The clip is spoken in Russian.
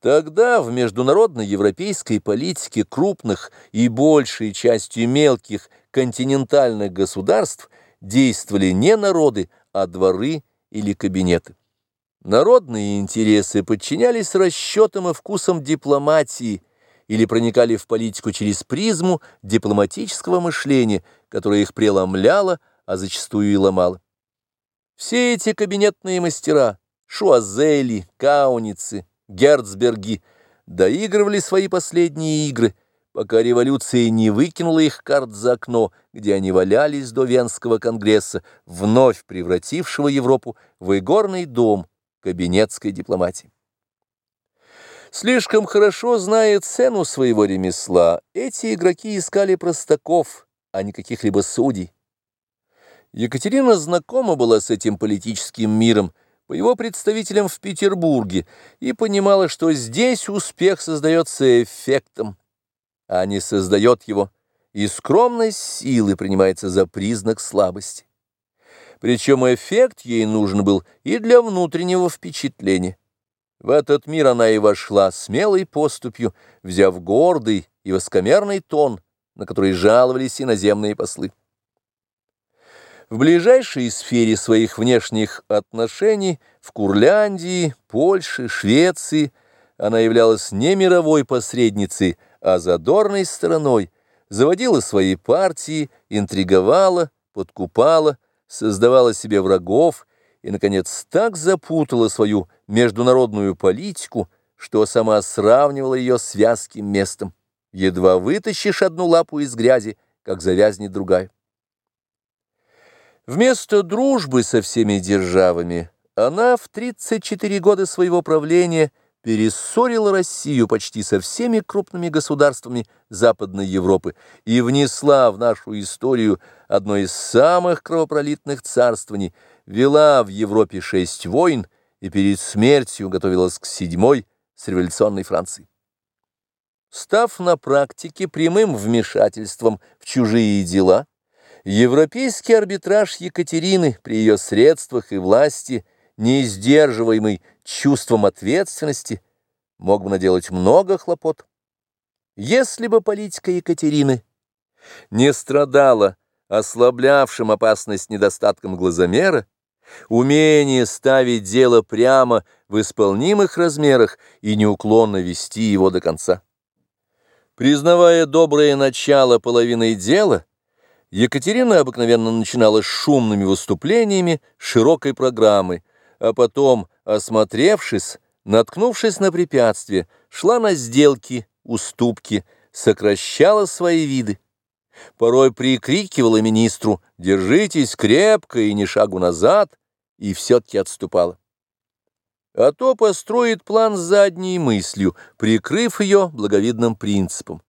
Тогда в международной европейской политике крупных и большей частью мелких континентальных государств действовали не народы, а дворы или кабинеты. Народные интересы подчинялись расчетам и вкусам дипломатии или проникали в политику через призму дипломатического мышления, которое их преломляло, а зачастую и ломало. Все эти кабинетные мастера, шуазели, кауницы, Герцберги доигрывали свои последние игры, пока революция не выкинула их карт за окно, где они валялись до Венского конгресса, вновь превратившего Европу в игорный дом кабинетской дипломатии. Слишком хорошо зная цену своего ремесла, эти игроки искали простаков, а не каких-либо судей. Екатерина знакома была с этим политическим миром, по его представителям в Петербурге и понимала, что здесь успех создается эффектом, а не создает его, и скромность силы принимается за признак слабости. Причем эффект ей нужен был и для внутреннего впечатления. В этот мир она и вошла смелой поступью, взяв гордый и воскомерный тон, на который жаловались иноземные послы. В ближайшей сфере своих внешних отношений в Курляндии, Польше, Швеции она являлась не мировой посредницей, а задорной стороной, заводила свои партии, интриговала, подкупала, создавала себе врагов и, наконец, так запутала свою международную политику, что сама сравнивала ее с вязким местом. Едва вытащишь одну лапу из грязи, как завязнет другая. Вместо дружбы со всеми державами она в 34 года своего правления перессорила Россию почти со всеми крупными государствами Западной Европы и внесла в нашу историю одно из самых кровопролитных царствований, вела в Европе шесть войн и перед смертью готовилась к седьмой с революционной Францией. Став на практике прямым вмешательством в чужие дела, Европейский арбитраж Екатерины при ее средствах и власти, не сдерживаемый чувством ответственности, мог бы наделать много хлопот. Если бы политика Екатерины не страдала ослаблявшим опасность недостатком глазомера, умение ставить дело прямо в исполнимых размерах и неуклонно вести его до конца. Признавая доброе начало половиной дела, Екатерина обыкновенно начинала с шумными выступлениями, широкой программой, а потом, осмотревшись, наткнувшись на препятствие, шла на сделки, уступки, сокращала свои виды. Порой прикрикивала министру «Держитесь крепко и ни шагу назад», и все-таки отступала. А то построит план задней мыслью, прикрыв ее благовидным принципом.